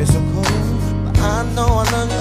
Me so cold. But I know I love you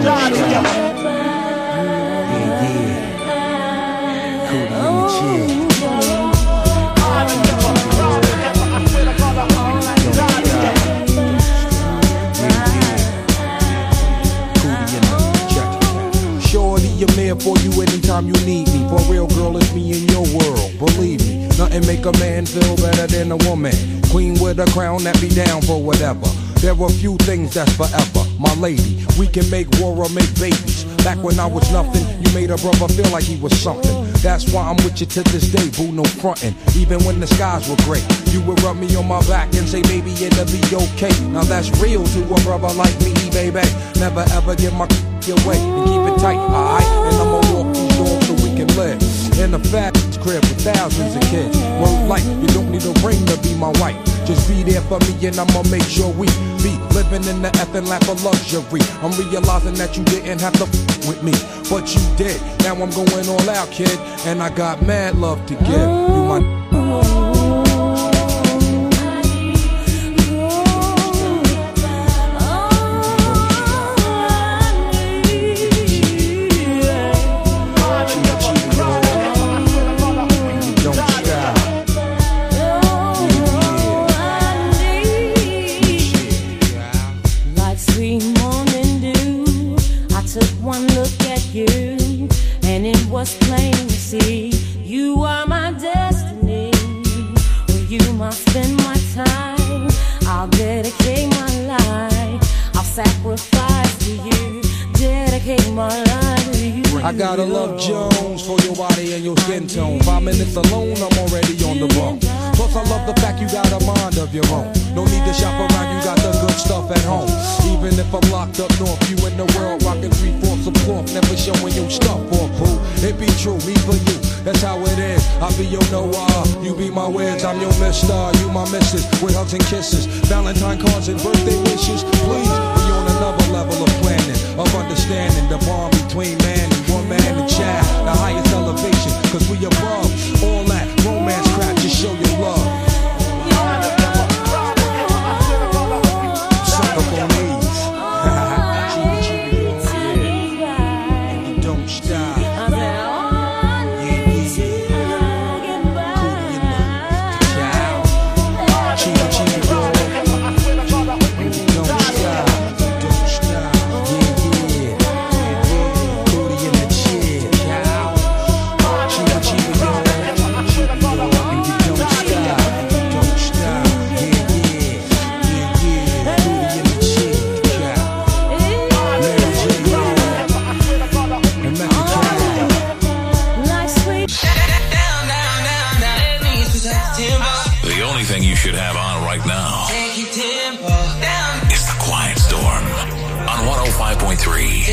G-G-O. for you anytime you need me. For real, girl, it's me in your world. Believe me, nothing make a man feel better than a woman. Queen with a crown that be down for whatever. There are few things that's forever, my lady. We can make war or make babies. Back when I was nothing, you made a brother feel like he was something. That's why I'm with you to this day, boo, no frontin'. Even when the skies were gray, you would rub me on my back and say, baby, it'll be okay. Now that's real to a brother like me, baby. Never ever give my away and keep it tight, alright? I'ma walk these doors so we can live. In a fat crib with thousands of kids. Word life, you don't need a ring to be my wife. Just be there for me and I'ma make sure we be living in the effing lap of luxury. I'm realizing that you didn't have to f- with me, but you did. Now I'm going all out, kid, and I got mad love to give. You my oh. I gotta love Jones for your body and your skin tone. Five minutes alone, I'm already on the run. Plus, I love the fact you got a mind of your own. No need to shop around, you got the good stuff at home. Even if I'm locked up north, you in the world rocking three fourths of cloth, never showing your stuff for boo. It be true, me for you, that's how it is. I be your Noah, you be my Wiz, I'm your Mister, you my Missus, with hugs and kisses, Valentine cards and birthday wishes. Please, another level of planning, of understanding the bond between man and woman and child, the highest elevation, cause we above The only thing you should have on right now. Is the Quiet Storm on 105.3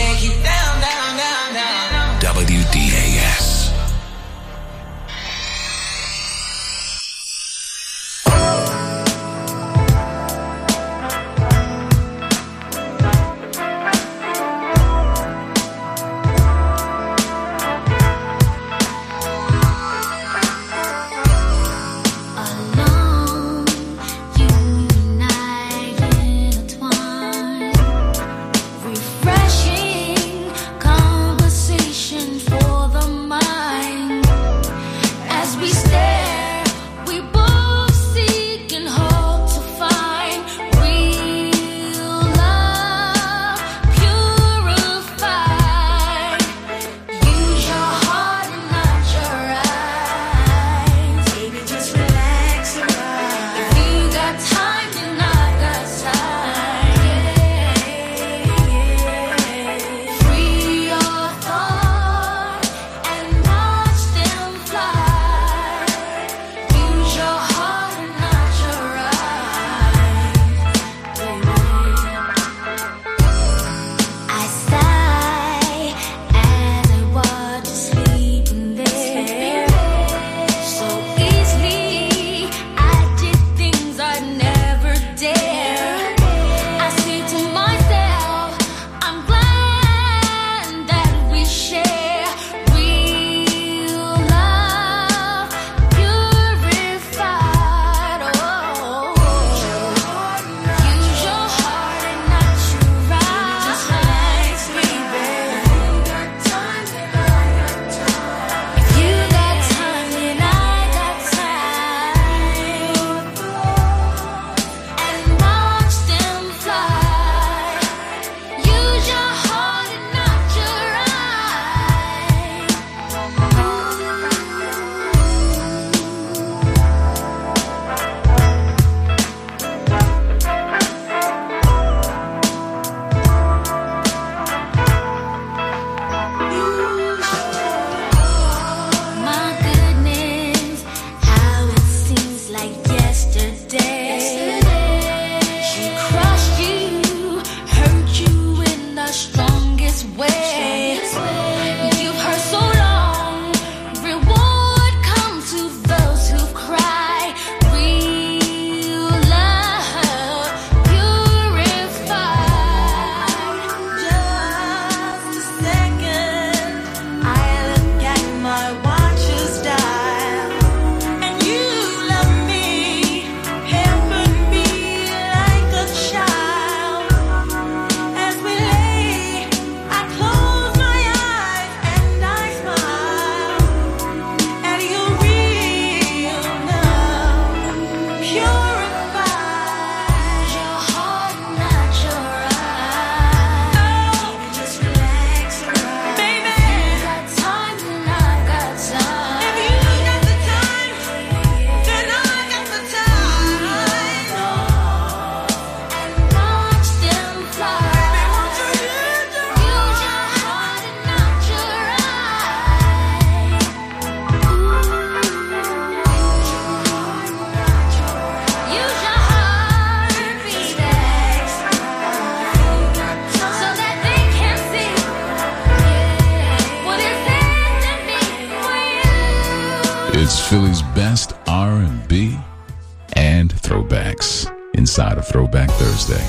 Throwback Thursday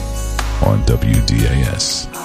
on WDAS.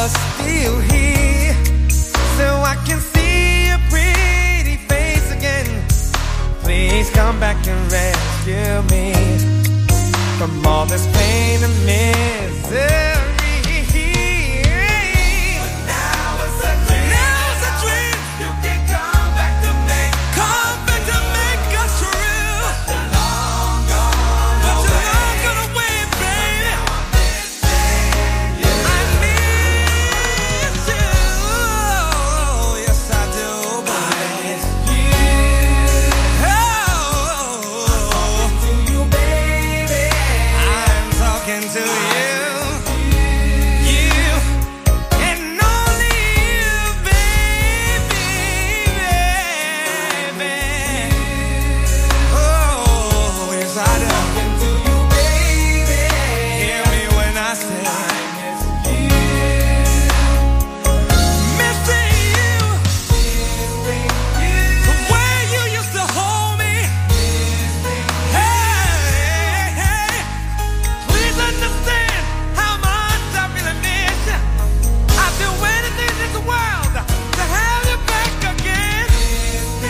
are still here, so I can see your pretty face again. Please come back and rescue me from all this pain and misery.